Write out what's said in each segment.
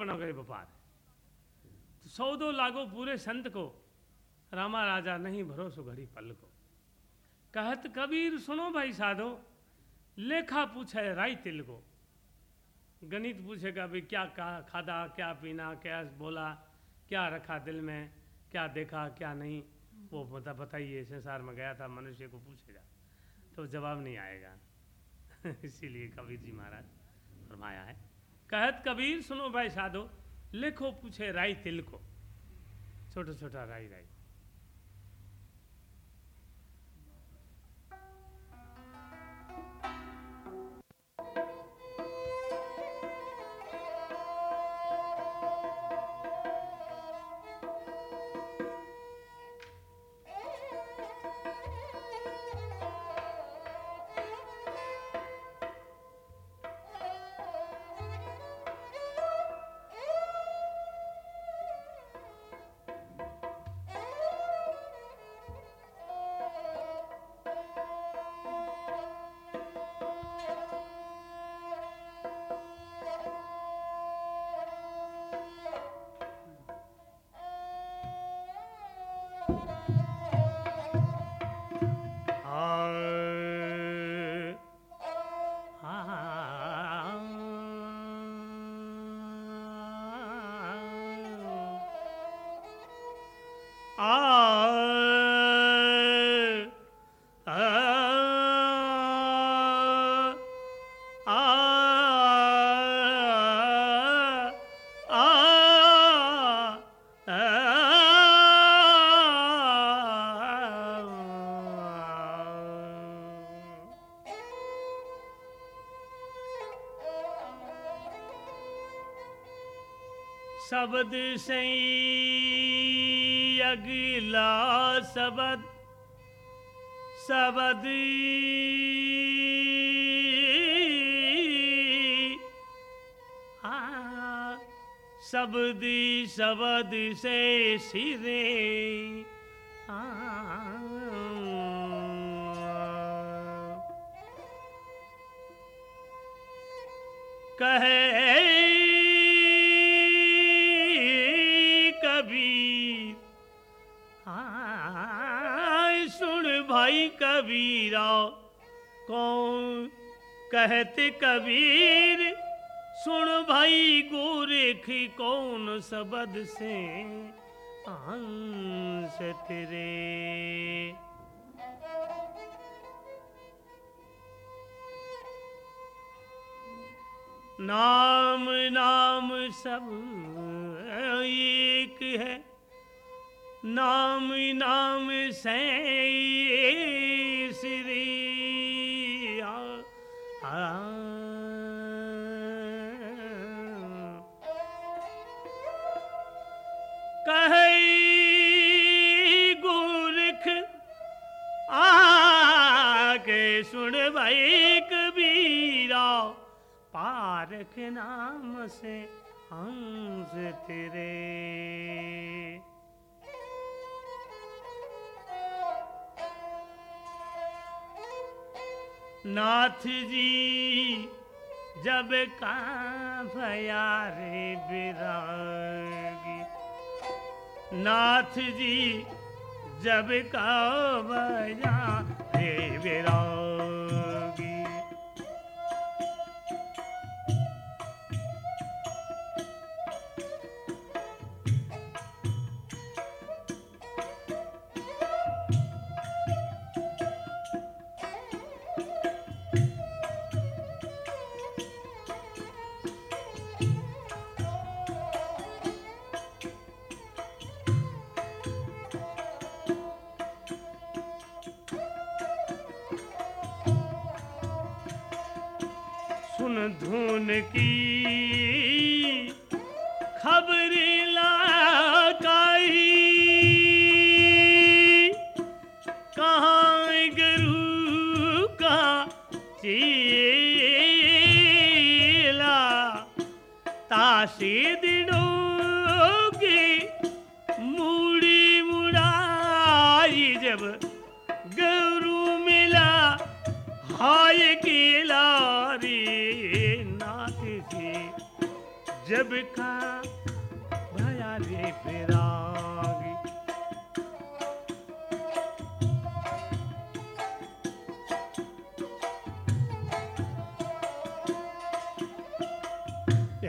बनो गए व्यापार। तो सौदो लागो पूरे संत को, रामा राजा नहीं भरोसो घड़ी पल को। कहत कबीर, सुनो भाई साधो, लेखा पूछे राई तिल को। गणित पूछेगा भाई क्या कहा खादा, क्या पीना, क्या बोला, क्या रखा दिल में, क्या देखा, क्या नहीं, वो बता, बताइए, संसार में गया था, मनुष्य को पूछेगा तो जवाब नहीं आएगा। इसीलिए कबीर जी महाराज, फरमाया है। कहत कबीर सुनो भाई साधो लिखो पूछे राई तिल को छोटा छोटा राई राई शब्द सही अगला शब्द शब्द शब्द शब्द से सिरे। भाई कबीरा, कौन कहते कबीर? सुन भाई गोरेख, कौन सबद से अंश तेरे? नाम नाम सब एक है। नाम नाम से श्री कह गोरख आके सुन भाई कबीरा, पारख नाम से हंस तेरे। नाथ जी जब का भया रे बिरागी। नाथ जी जब का भया रे बिरागी।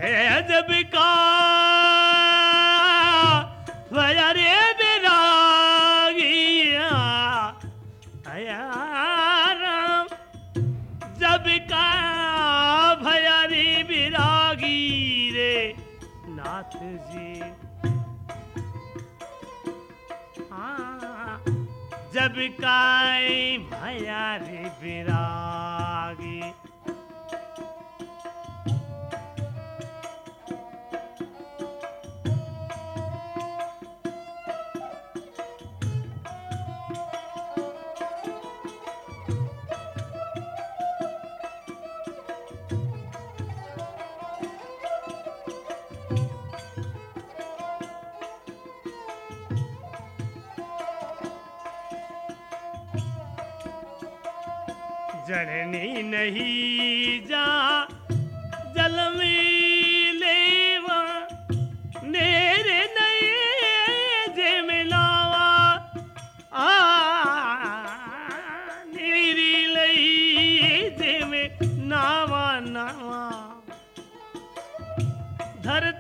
अदब का रे बिरागिया। जब का भया रे रे नाथ जी हाँ, जब का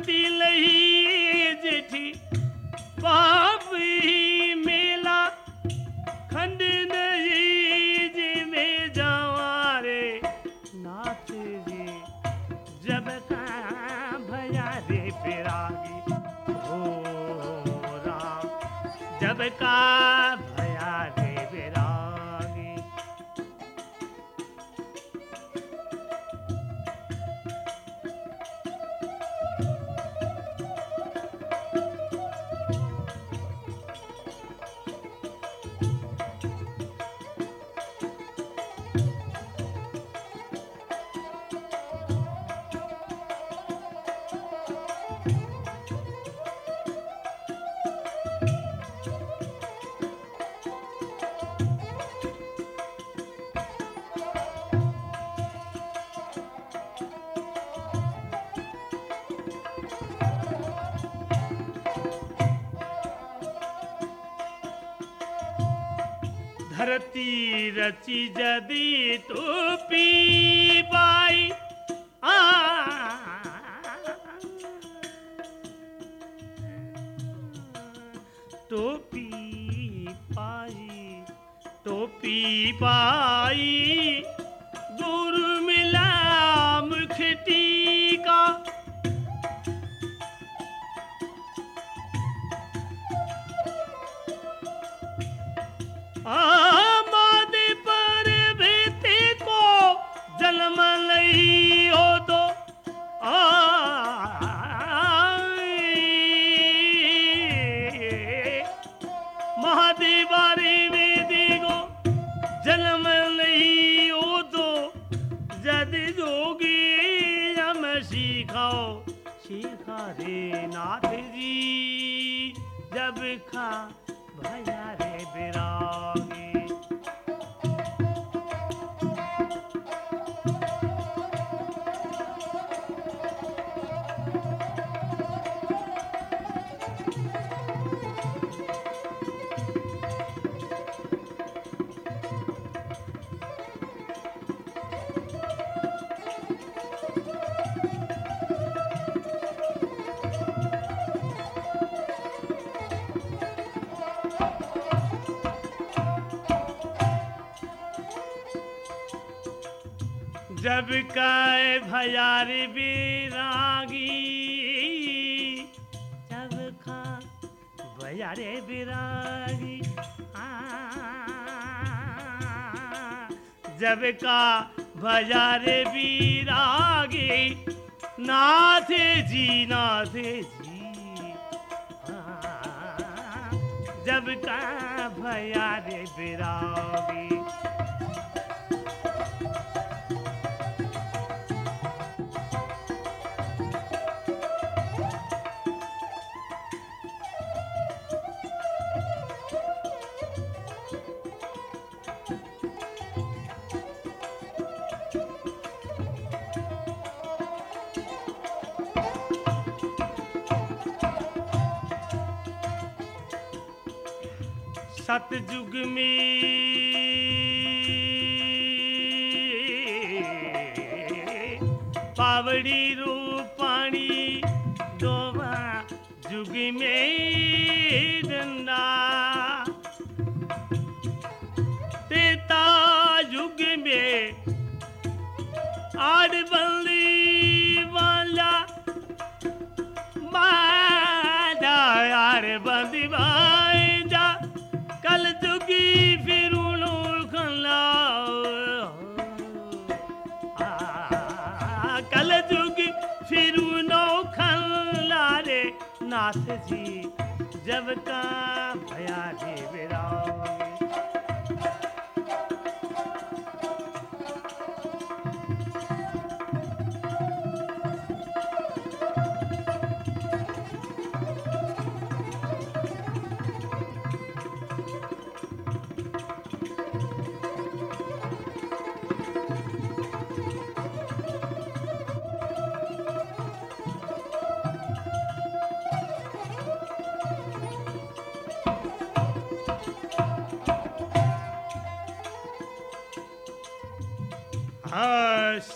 的泪。जद जब काय भयारी बिरागी, जब खा भयारे बिरागी जब का भजारे बिरागी, नाथ जी नाथ जी जब का भयारे बिरागी। युग्म ते ता युग् आ जी जब का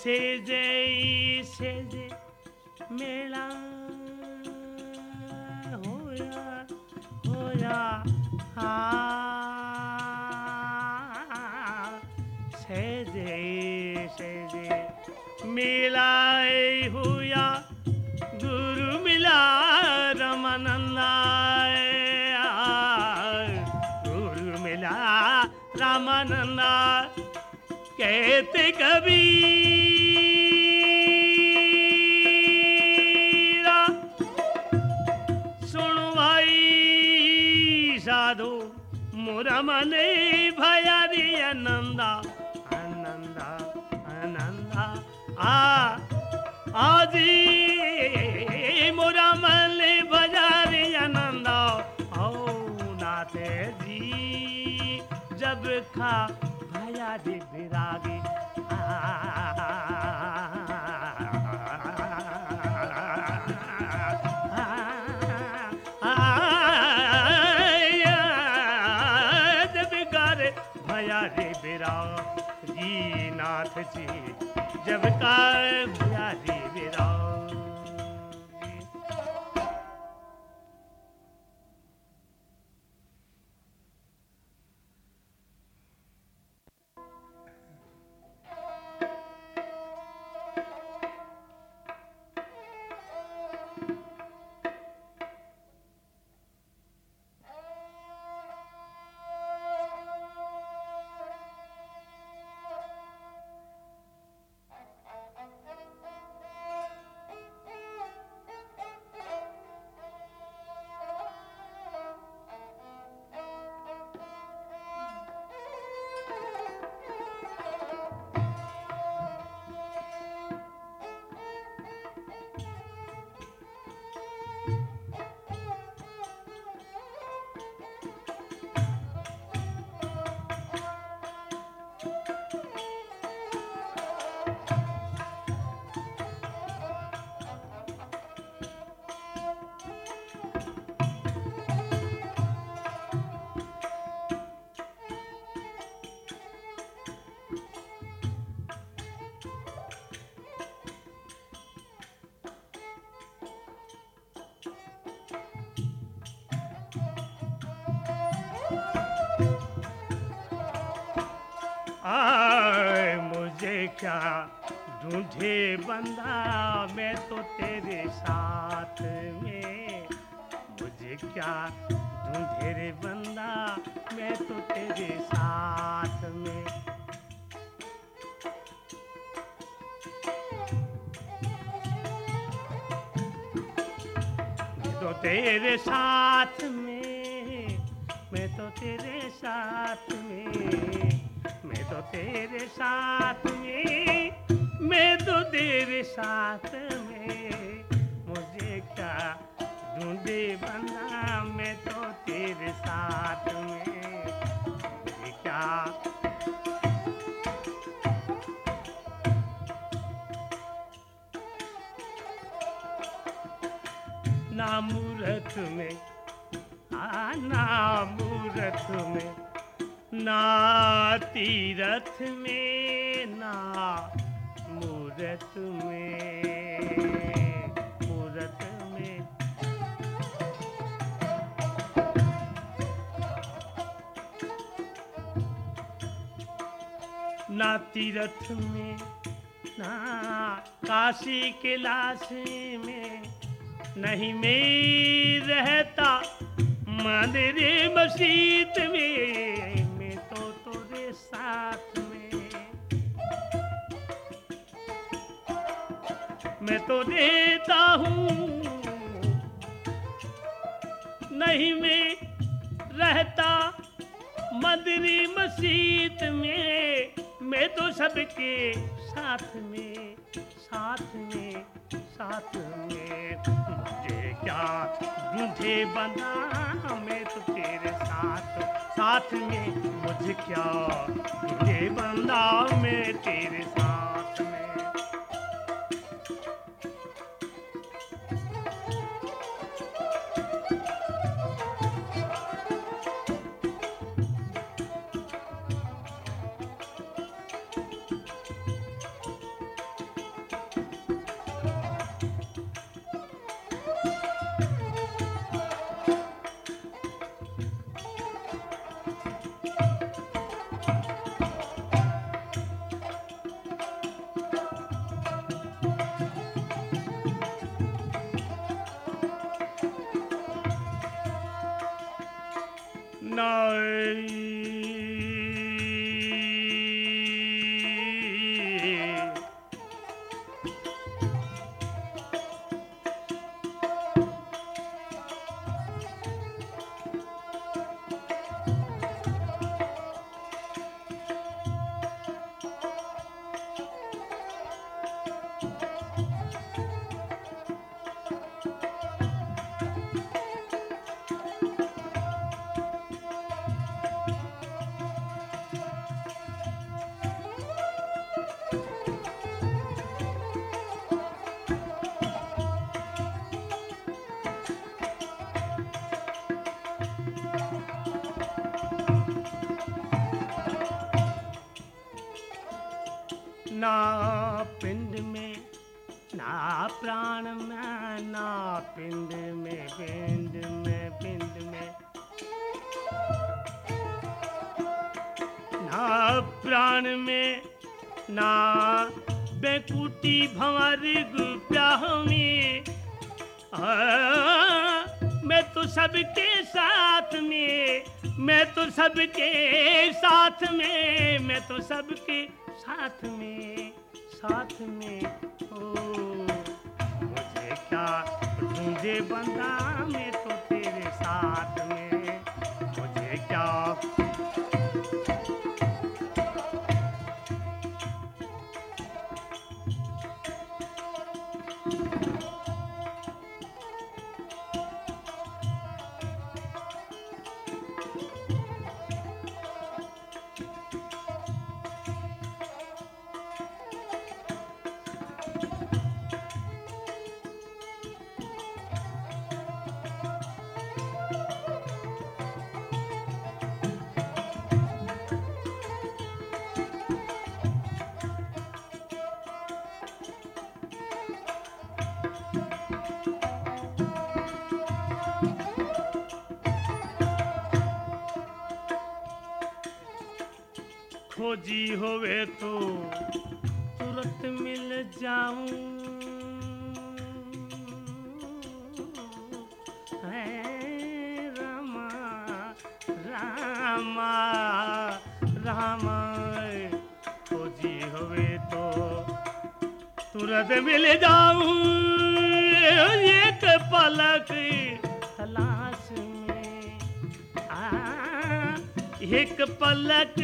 से जय मेला होया होया हाँ। से जय से जय मेला हुआ गुरु मिला रमानंदा गुरु मिला रामानंदा, कहते कबीरा जब का मुझे क्या ढूंढे बंदा? मैं तो तेरे साथ में। मुझे क्या ढूंढे रे बंदा? मैं तो तेरे साथ में। तो तेरे साथ में तेरे साथ में, मैं तो तेरे साथ में। मुझे क्या ढूंढे बंदा मैं तो तेरे साथ में। मुझे क्या ना मूरत में ना मूरत में ना, तीरथ में ना, मूरत में मूरत में। ना तीरथ में, ना काशी के लाश में, नहीं मैं रहता मंदिर मस्जिद में मैं। मैं तो देता हूँ। नहीं मैं रहता मंदिर मस्जिद में। मैं तो सबके साथ में साथ में साथ में। मुझे क्या ढूंढे बना मैं तो तेरे साथ साथ में। मुझे क्या ढूंढे बंदा मैं तेरे साथ? know ना। बेकुटी भंवर गुप्याह में। आ, मैं तो सबके साथ में मैं तो सबके साथ में मैं तो सबके साथ में साथ में। ओ मुझे क्या ढूंढे बंदा मैं तो तेरे साथ तुरंत मिल जाऊँ। एक पलक तलाश में। एक पलक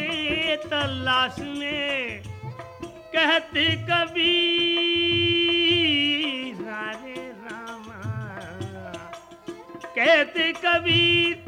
तलाश में। कहते कबीर हरे रामा। कहते कबीर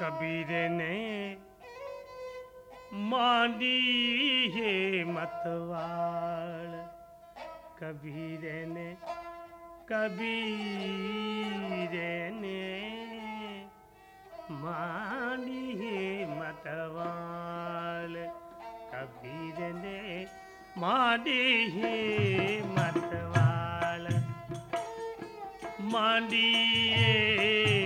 कबीर ने मांडी है मतवाड़ कबीर ने कबीर ने मांडी है मतवाड़ कबीर ने मांडी है मतवाड़ मांडिए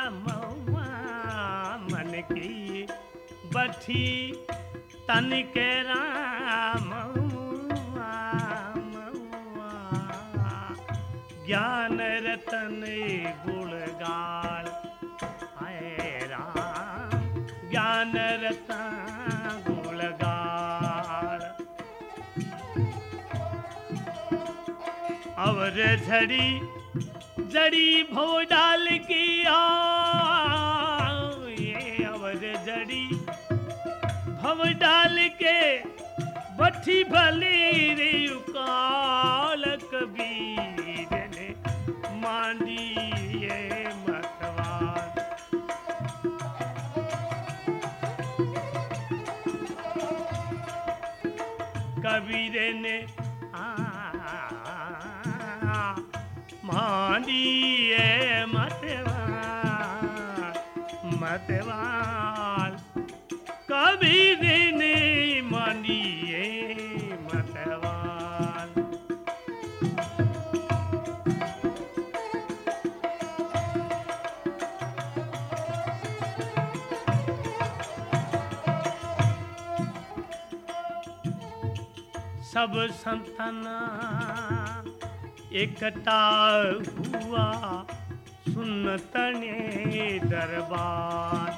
बच्ची तन के राम ज्ञान रतन गुणगाल आए राम, ज्ञान रतन गुणगाल और झड़ी, जड़ी भो डाल की आओ भव डाल के बठी भली रे कबीर ने मांडी कबीर ने आ मांडिए मतवाल सब संतना। एकता हुआ सुनतने दरबार।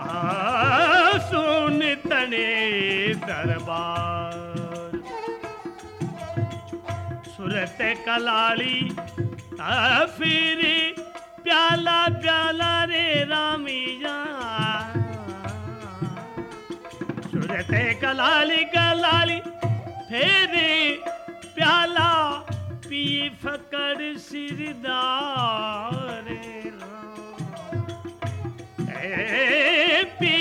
आ सुनतने दरबार। सुरत कलाली फिर प्याला प्याला रे रामिया सूरत कलाली कलाली फेरे प्याला पी फकर सिरदार पी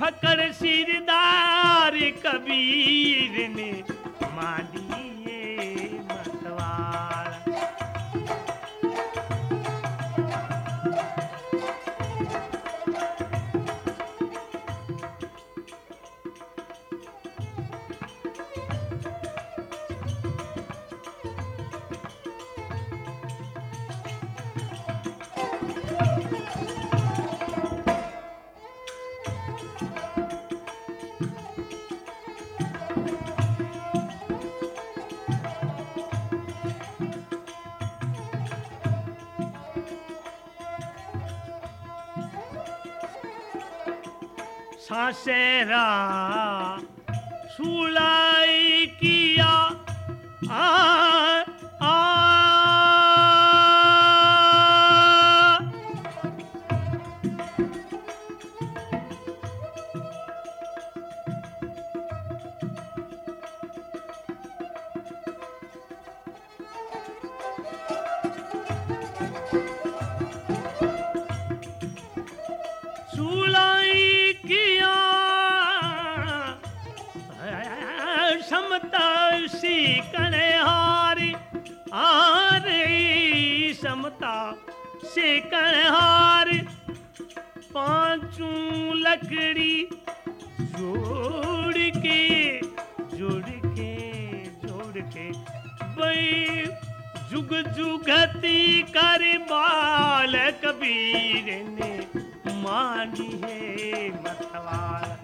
फकर सिरदार कबीर ने मानिए समता सी कणे हारी समता से कणे हारी पांचू लकड़ी जोड़ के जोड़ के जोड़ के बई जुग जुगती कर बाल कबीर ने मानी है मतवाल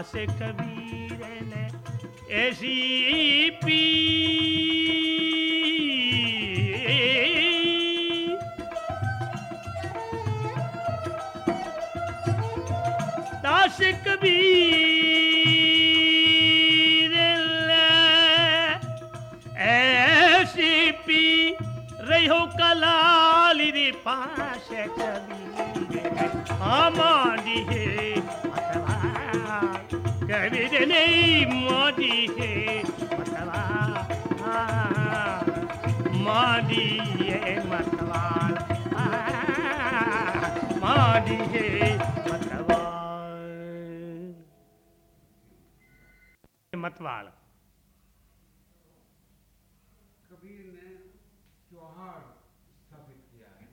दास कबीर ने ऐसी पी। दास कबीर ऐसी पी। रही हो कलाली पास कबीर हमारी है मतवा कबीर मोदी है मादी मतवाल मोदी है कबीर ने त्योहार स्थापित किया है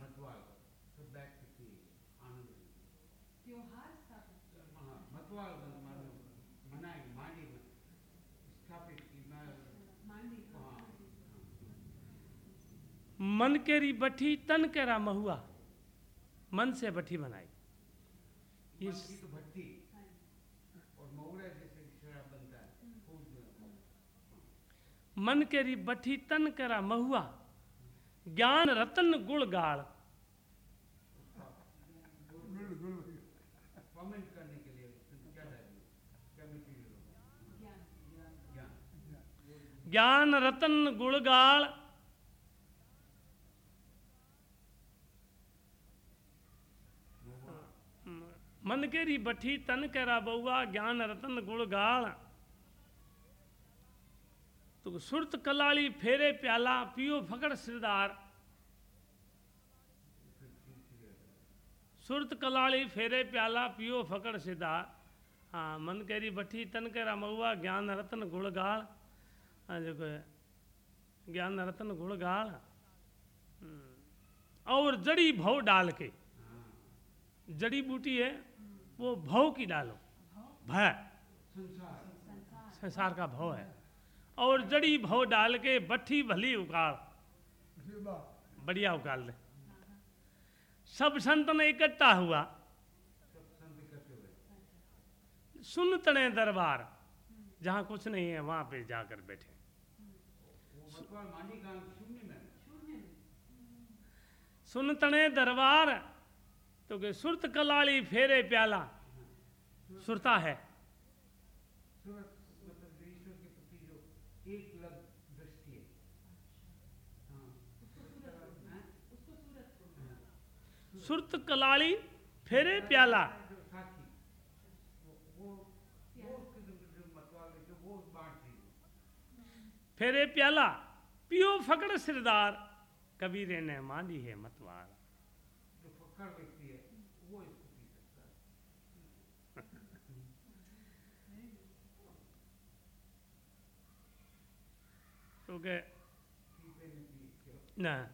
मतवाल का तो बैठ की आनंद त्योहार स्थापित हाँ मतवाल मानो मनाई मानी में स्थापित की मैं मांडी हाँ मन केरी बठी तन केरा महुआ। मन से बठी बनाई। मन इस की तो भट्टी और मऊरा जैसे शराब बनता है मन केरी बठी तन केरा महुआ। ज्ञान रतन गुण गाड़ फर्मेंट करने के लिए उसमें क्या डालिए क्या मटीरियल होगा ज्ञान ज्ञान ज्ञान रतन गुण गाड़ मन केरी बठी तन केरा बउआ ज्ञान रतन गुण गाड़ तो सुरत कलाली फेरे प्याला पियो फकड़ सिरदार सुरत कलाली फेरे प्याला पियो फकड़ सिरदार हाँ मन केरी बठी तन केरा महुआ ज्ञान रतन गुण गाड़ हाँ जेको है ज्ञान रतन गुण गाड़ हम्म, और जड़ी भव डाल के जड़ी बूटी है वो भव की डालो। भय। संसार का भव है। और जड़ी भव डाल के बट्ठी भली उकाड़ बढ़िया उकाल दे सब संत ने इकट्ठा हुआ। सुन तने दरबार। जहाँ कुछ नहीं है वहाँ पे जाकर बैठे। सुन तने दरबार। तो के सुरत कलाली फेरे प्याला। सुरता है। सूरत कलाली फेरे प्याला। फेरे प्याला, पियो फकड़ सिरदार, कबीरे ने मांदी है मतवार जो फक्कड़ व्यक्ति है वो इसको पी सकता है के पीते नहीं पी ना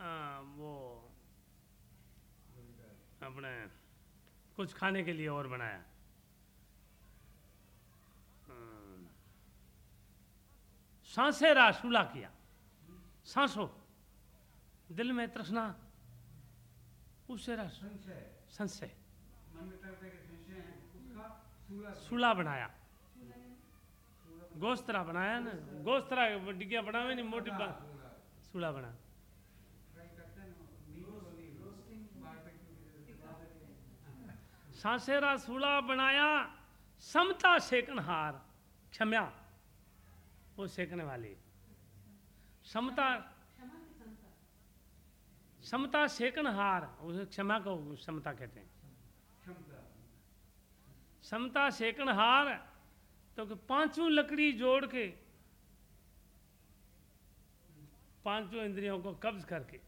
आ, वो. अपने कुछ खाने के लिए और बनाया। हम्म, सांसे रासूला किया। सांसो। दिल में तृष्णा। उससे रस संशय। हैं। सूला बनाया। है गोस्तरा बनाया ना। गोस्तरा डिग्गिया बनावे नहीं, मोटी सूला बना। सांसेरा सूला बनाया, समता सेकनहार, क्षम्या, वो सेकने वाली। समता समता सेकनहार, उसे क्षमा को समता कहते हैं। समता सेकनहार तो कि पाँचों लकड़ी जोड़ के, पाँचों इंद्रियों को कब्ज करके,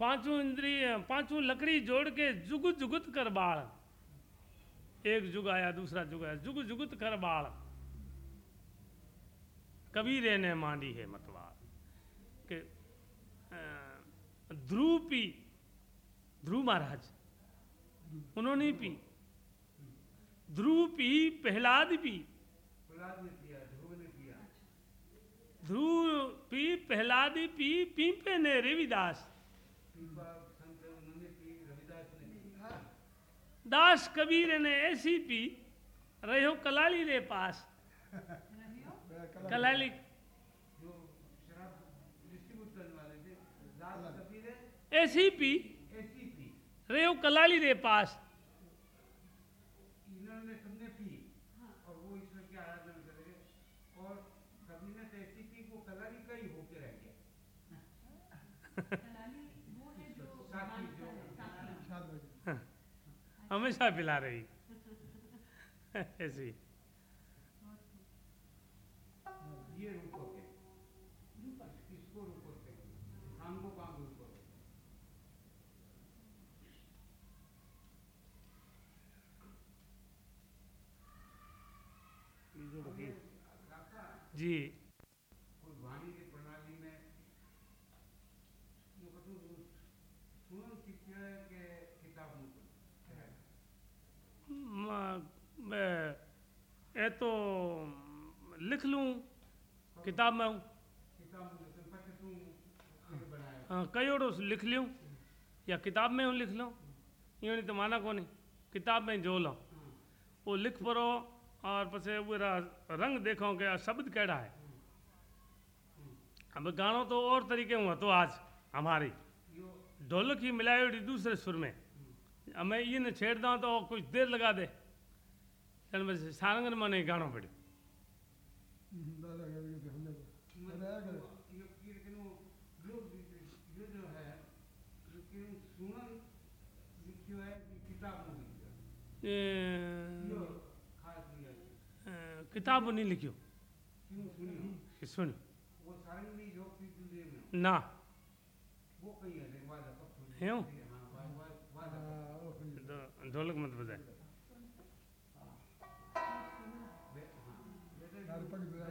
पाँचों इंद्रिय, पाँचों लकड़ी जोड़ के जुगुत जुगुत कर बाढ़ एक जुग आया, दूसरा जुग आया जुग जुगुत कर बाढ़ कबीरे ने मांडी है मतवार के ध्रुव पी ध्रुव महाराज, उन्होंने पी। ध्रुव पी प्रहलाद पी। ध्रुव पी, प्रहलाद पी, पीपे ने रविदास। दास कबीर ने ऐसी पी, रहो कलाली रे पास। कलाली। है ऐसी पी, रहो कलाली रे पास इन्होंने सबने पी हाँ और वो ईश्वर की आराधना कर रहे और कबीर ने तो ऐसी पी वो कलाली का ही होके रह गया कलाली वो है जो साथी बांधता जो- है साथी हमेशा पिला रही। ऐसी। जी कोई वाणी की प्रणाली में यूँ कहूँ तो सुनो शिक्षा के किताब में म- ये तो लिख लूँ किताब में हाँ, कई और लिख लूँ या किताब में हूँ लिख लूँ यूँ नहीं तो माना को नहीं किताब में जो लो वो लिख पढ़ो और पछे पूरा रंग देखो कि शब्द केड़ा है। अब गानो तो और तरीके हुआ तो आज हमारी। ढोलक ही मिलायोड़ी दूसरे सुर में। अब मैं ये न छेड़ दूँ तो कुछ देर लगा दे। बस सारंगन में नहीं गानो पड़े है है किताब है। है। नहीं लिखियो क्यों सुनियो कि सुन? वो सारंगी जो पीर तुझे ना वो? कहीं है நற்பண்பு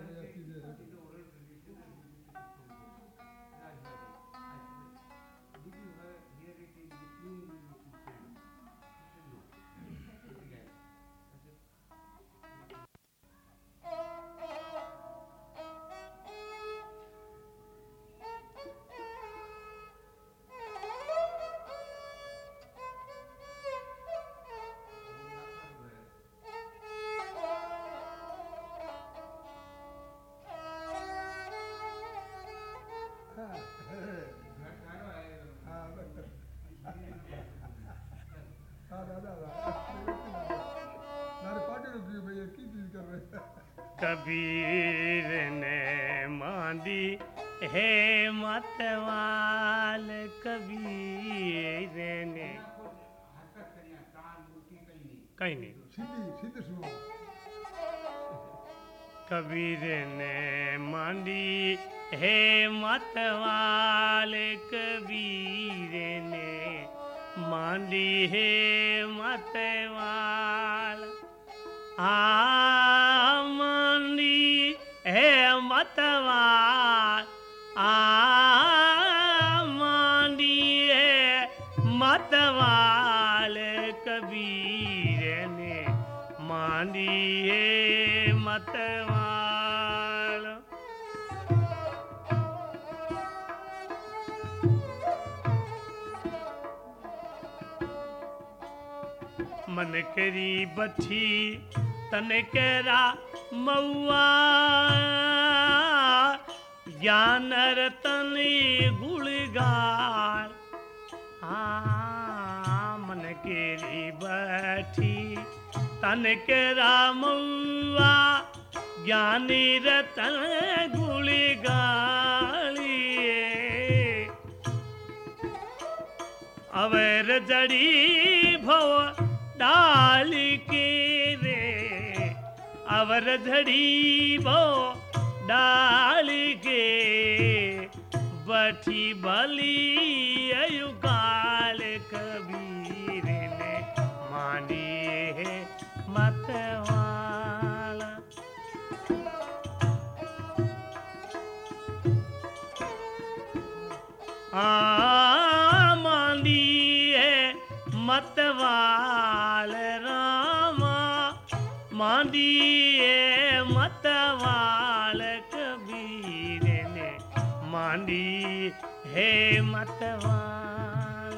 ने मांदी हे मतवाल कबीर ने हरकत करिया तान मुट्ठी कहीं नहीं कहीं नहीं सीधी सीधी सुनो कबीर ने मांडी हे मतवाल कबीर ने मांडी हे मतवाल। आ करी बठी तन केरा मऊआ। ज्ञान रतन गुणगान मन केरी बठी, तन केरा मऊआ। ज्ञानी रतन गुणगालिए अवर जड़ी भव डाल के रे, अवर झड़ी भव डाल के, बठी बली अयुकाल कबीर ने मानी है मतवाला। आ है मतवाल। හන්දියේ මතවාලක බීරෙනේ මඩි හේ මතවාල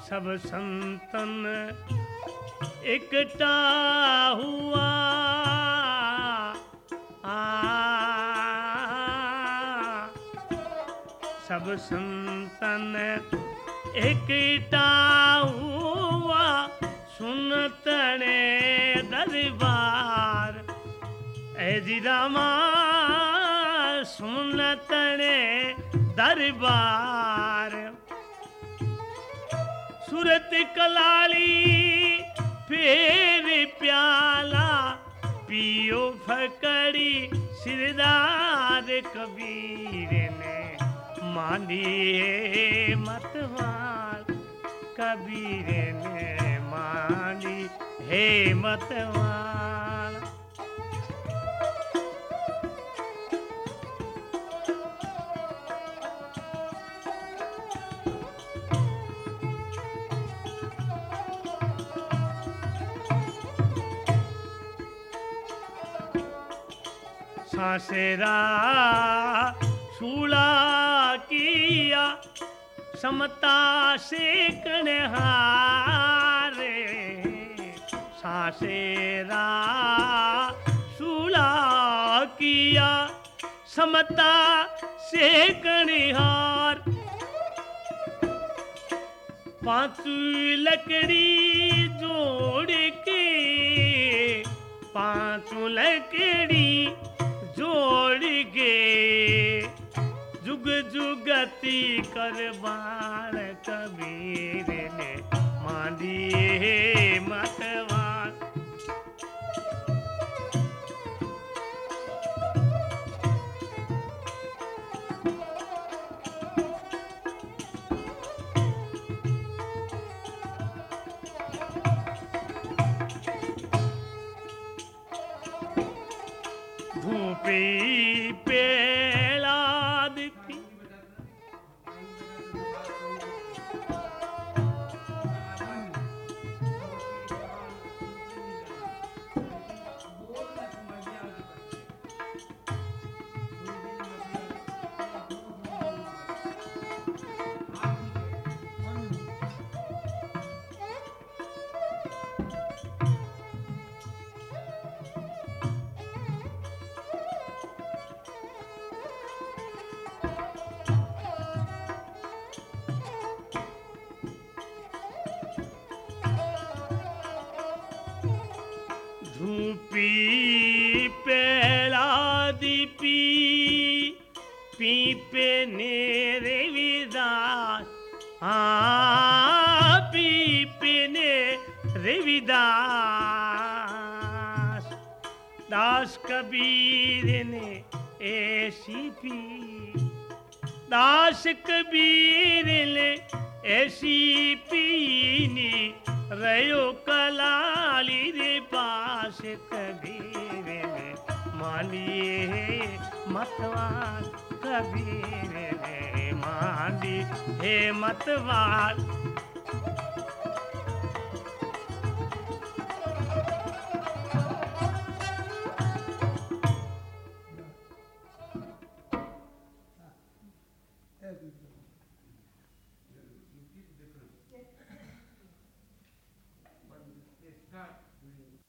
සබ සන්තන सब हुआ। आ। सब संतन इकट्ठा हुआ। सुनतने दरबार। ऐ जी रामा, सुनतने दरबार। सूरत कलाली फेर प्याला पियो फकड़ी सिरदार कबीर ने। मानी मतवाल कबीर ने मानी हे मतवाल सासेरा सूला किया, समता से कणहारे सासेरा सूला किया, समता से कणहार पाँच लकड़ी जोड़ के, पाँच लकड़ी जोड़ गे जुग जुगती कर बाण कबीर ने मानिए मतवान पे पी, पीपे ने रविदास हाँ पीपे ने रविदास दास कबीर ने ऐसी पी, दास कबीर ने ऐसी पीनी रयो मतवार कबीर ने मानी हे मतवार